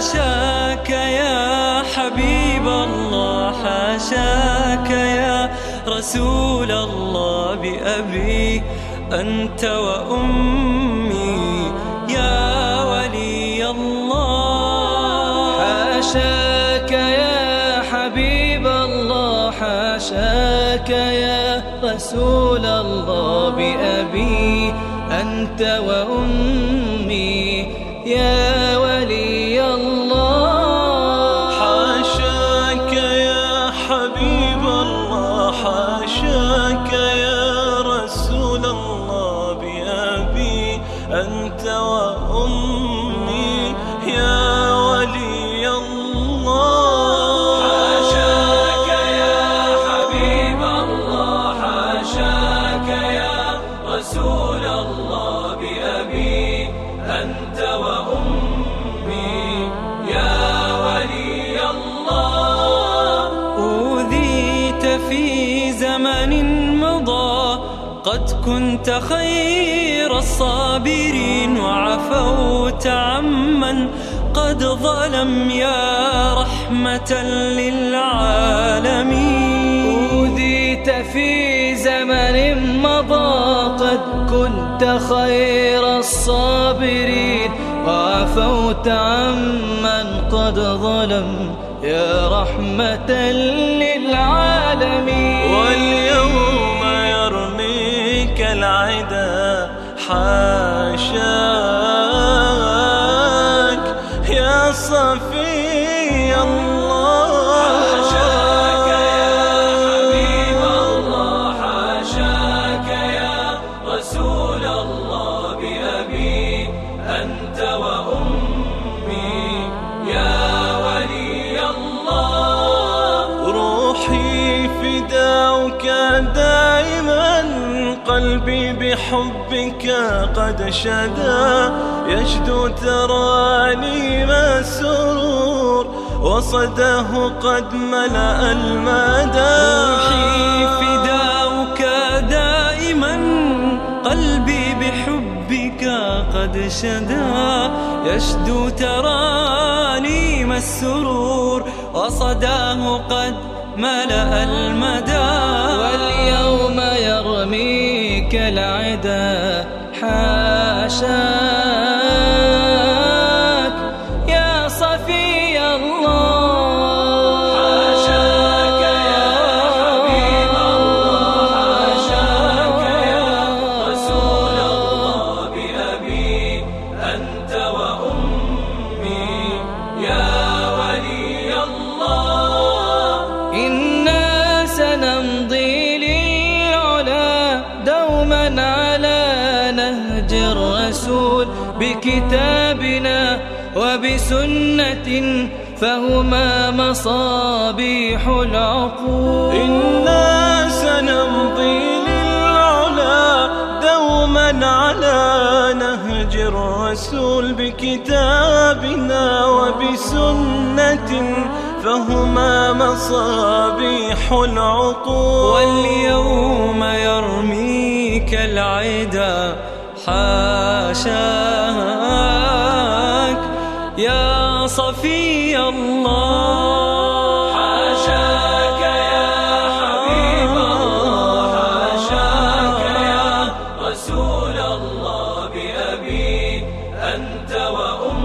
حاشاك يا حبيب الله حاشاك يا رسول الله بأبي أنت وأمي يا ولي الله. حاشاك يا حبيب الله حاشاك يا رسول الله بأبي أنت وأمي يا رسول الله بأبي أنت وأمي. يا ولي الله. أوذيت في زمن مضى قد كنت خير الصابرين وعفوت عمن. قد ظلم يا رحمة للعالمين. أوذيت في زمن مضى كنت خير الصابرين وعفوت عمن قد ظلم يا رحمة للعالمين. واليوم يرميك العدا حاشاك يا صفي الله. فداؤك دائما قلبي بحبك قد شدا. يشدو ترانيم السرور وصداه قد ملأ المدى. روحي فداؤك دائما قلبي بحبك قد شدا. يشدو ترانيم السرور وصداه قد ملأ المدى. واليوم يرميك العدا حاشاك نهج الرسول بكتابنا وبسنة فهما مصابيح العقول. إنا سنمضي للعلا دوما على نهج الرسول بكتابنا وبسنة فهما مصابيح العقول. واليوم يرميك العدا حاشاك يا صفي الله. حاشاك يا حبيب الله حاشاك يا رسول الله بأبي أنت وأمي.